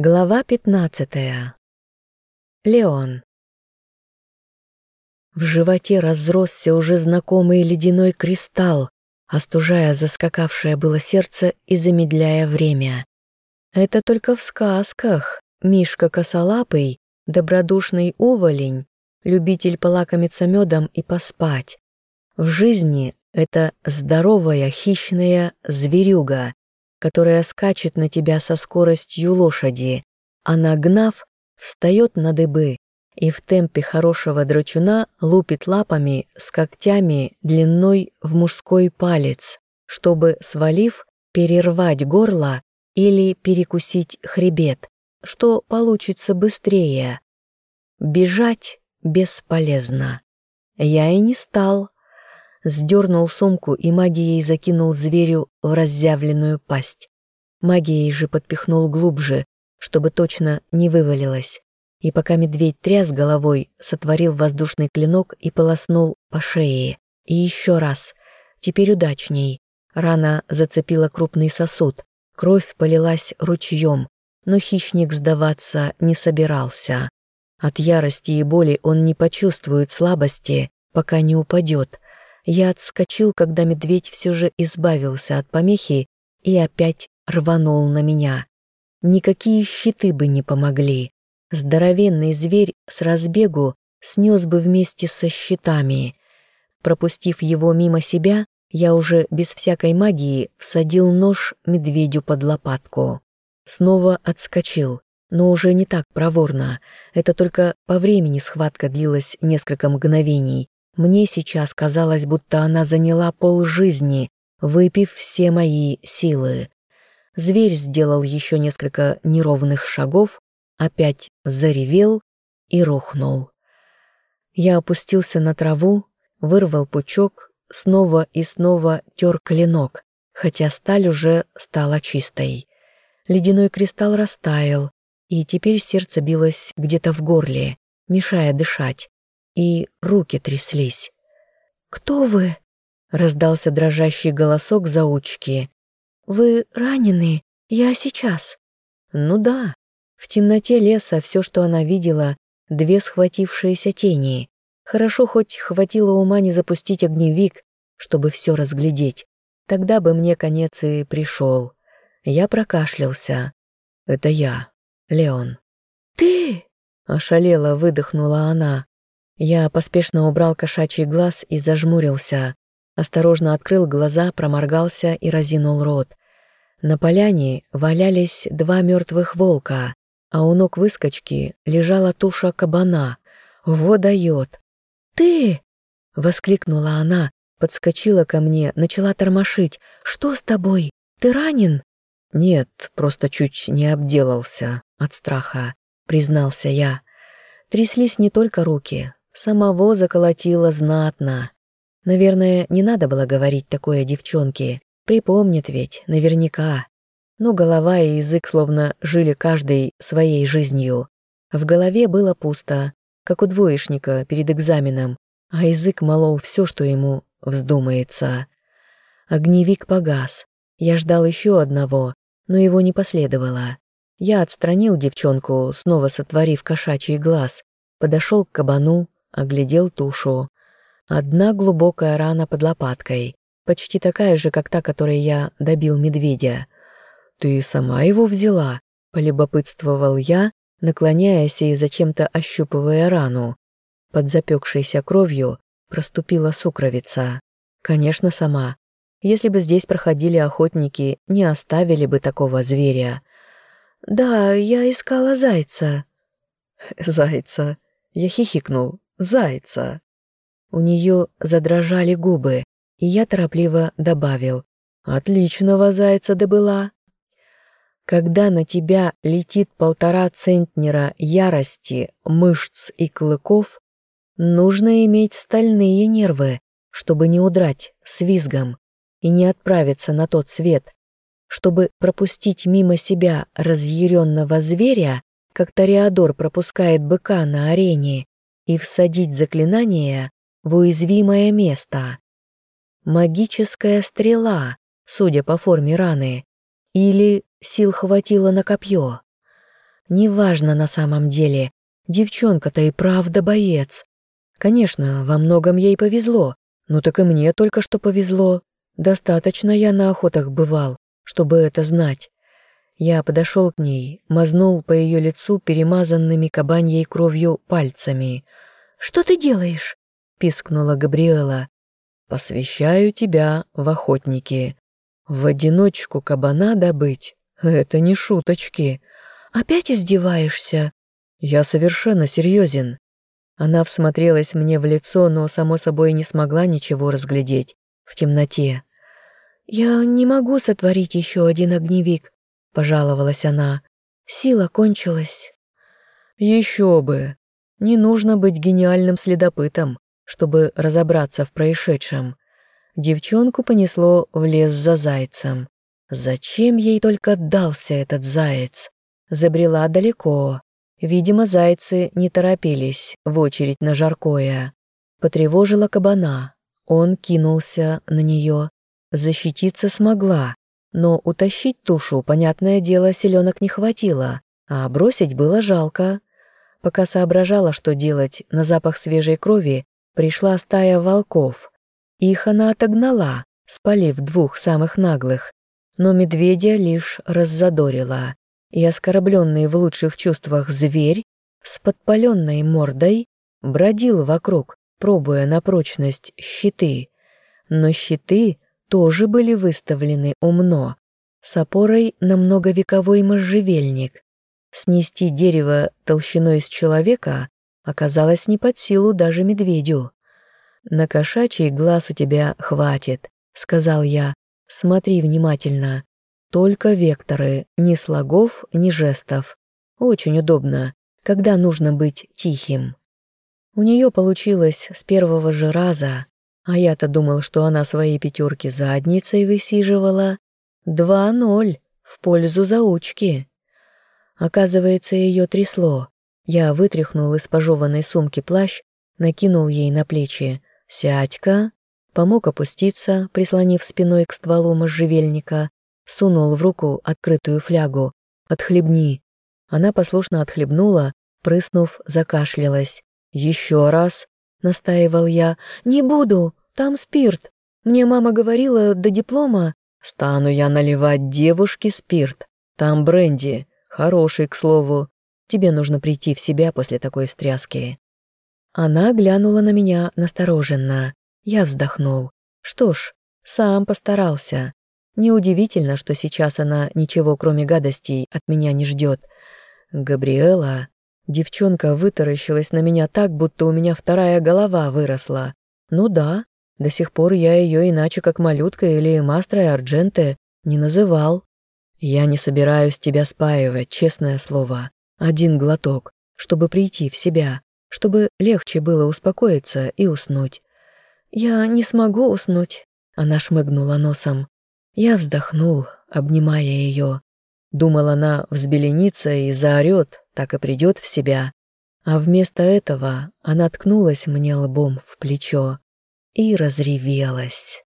Глава 15. Леон. В животе разросся уже знакомый ледяной кристалл, остужая заскакавшее было сердце и замедляя время. Это только в сказках Мишка Косолапый, добродушный уволень, любитель полакомиться медом и поспать. В жизни это здоровая хищная зверюга, которая скачет на тебя со скоростью лошади, а нагнав, встает на дыбы и в темпе хорошего драчуна лупит лапами с когтями длиной в мужской палец, чтобы, свалив, перервать горло или перекусить хребет, что получится быстрее. Бежать бесполезно. Я и не стал сдернул сумку и магией закинул зверю в разъявленную пасть. Магией же подпихнул глубже, чтобы точно не вывалилось. И пока медведь тряс головой, сотворил воздушный клинок и полоснул по шее. И еще раз. Теперь удачней. Рана зацепила крупный сосуд. Кровь полилась ручьем, но хищник сдаваться не собирался. От ярости и боли он не почувствует слабости, пока не упадет, я отскочил, когда медведь все же избавился от помехи и опять рванул на меня. Никакие щиты бы не помогли. Здоровенный зверь с разбегу снес бы вместе со щитами. Пропустив его мимо себя, я уже без всякой магии всадил нож медведю под лопатку. Снова отскочил, но уже не так проворно. Это только по времени схватка длилась несколько мгновений, мне сейчас казалось, будто она заняла полжизни, выпив все мои силы. Зверь сделал еще несколько неровных шагов, опять заревел и рухнул. Я опустился на траву, вырвал пучок, снова и снова тер клинок, хотя сталь уже стала чистой. Ледяной кристалл растаял, и теперь сердце билось где-то в горле, мешая дышать и руки тряслись. «Кто вы?» — раздался дрожащий голосок заучки. «Вы ранены? Я сейчас». «Ну да». В темноте леса все, что она видела, две схватившиеся тени. Хорошо хоть хватило ума не запустить огневик, чтобы все разглядеть. Тогда бы мне конец и пришел. Я прокашлялся. «Это я, Леон». «Ты?» — ошалела, выдохнула она. Я поспешно убрал кошачий глаз и зажмурился. Осторожно открыл глаза, проморгался и разинул рот. На поляне валялись два мертвых волка, а у ног выскочки лежала туша кабана. «Во дает!» «Ты!» — воскликнула она, подскочила ко мне, начала тормошить. «Что с тобой? Ты ранен?» «Нет, просто чуть не обделался от страха», — признался я. Тряслись не только руки, Самого заколотило знатно. Наверное, не надо было говорить такое девчонке. Припомнит ведь, наверняка. Но голова и язык словно жили каждой своей жизнью. В голове было пусто, как у двоечника перед экзаменом, а язык молол все, что ему вздумается. Огневик погас. Я ждал еще одного, но его не последовало. Я отстранил девчонку, снова сотворив кошачий глаз, подошел к кабану, оглядел тушу. Одна глубокая рана под лопаткой, почти такая же, как та, которой я добил медведя. «Ты сама его взяла?» — полюбопытствовал я, наклоняясь и зачем-то ощупывая рану. Под запекшейся кровью проступила сукровица. Конечно, сама. Если бы здесь проходили охотники, не оставили бы такого зверя. «Да, я искала зайца». «Зайца?» Я хихикнул. Зайца». У нее задрожали губы, и я торопливо добавил «Отличного зайца добыла». Когда на тебя летит полтора центнера ярости, мышц и клыков, нужно иметь стальные нервы, чтобы не удрать с визгом и не отправиться на тот свет, чтобы пропустить мимо себя разъяренного зверя, как Тореадор пропускает быка на арене, и всадить заклинание в уязвимое место. Магическая стрела, судя по форме раны, или сил хватило на копье. Неважно на самом деле, девчонка-то и правда боец. Конечно, во многом ей повезло, ну так и мне только что повезло. Достаточно я на охотах бывал, чтобы это знать. Я подошел к ней, мазнул по ее лицу перемазанными кабаньей кровью пальцами. «Что ты делаешь?» — пискнула Габриэла. «Посвящаю тебя в охотники. В одиночку кабана добыть — это не шуточки». «Опять издеваешься?» «Я совершенно серьезен». Она всмотрелась мне в лицо, но, само собой, не смогла ничего разглядеть в темноте. «Я не могу сотворить еще один огневик», — пожаловалась она. «Сила кончилась». «Еще бы! Не нужно быть гениальным следопытом, чтобы разобраться в происшедшем. Девчонку понесло в лес за зайцем. Зачем ей только дался этот заяц? Забрела далеко. Видимо, зайцы не торопились в очередь на жаркое. Потревожила кабана. Он кинулся на нее. Защититься смогла, но утащить тушу, понятное дело, селенок не хватило, а бросить было жалко. Пока соображала, что делать, на запах свежей крови пришла стая волков. Их она отогнала, спалив двух самых наглых, но медведя лишь раззадорила, и оскорбленный в лучших чувствах зверь с подпаленной мордой бродил вокруг, пробуя на прочность щиты. Но щиты тоже были выставлены умно, с опорой на многовековой можжевельник. Снести дерево толщиной с человека оказалось не под силу даже медведю. «На кошачий глаз у тебя хватит», — сказал я. «Смотри внимательно. Только векторы, ни слогов, ни жестов. Очень удобно, когда нужно быть тихим». У нее получилось с первого же раза, а я-то думал, что она свои пятерки задницей высиживала. Два ноль в пользу заучки. Оказывается, ее трясло. Я вытряхнул из пожеванной сумки плащ, накинул ей на плечи. «Сядь-ка!» Помог опуститься, прислонив спиной к стволу можжевельника, сунул в руку открытую флягу. «Отхлебни!» Она послушно отхлебнула, прыснув, закашлялась. «Еще раз!» — настаивал я. «Не буду! Там спирт! Мне мама говорила до диплома...» «Стану я наливать девушке спирт. Там бренди. Хороший, к слову. Тебе нужно прийти в себя после такой встряски». Она глянула на меня настороженно. Я вздохнул. Что ж, сам постарался. Неудивительно, что сейчас она ничего, кроме гадостей, от меня не ждет. Габриэла... Девчонка вытаращилась на меня так, будто у меня вторая голова выросла. Ну да, до сих пор я ее иначе как малютка или мастра Ардженте не называл. Я не собираюсь тебя спаивать, честное слово. Один глоток, чтобы прийти в себя, чтобы легче было успокоиться и уснуть. Я не смогу уснуть, она шмыгнула носом. Я вздохнул, обнимая ее. Думал, она взбеленится и заорет, так и придет в себя. А вместо этого она ткнулась мне лбом в плечо и разревелась.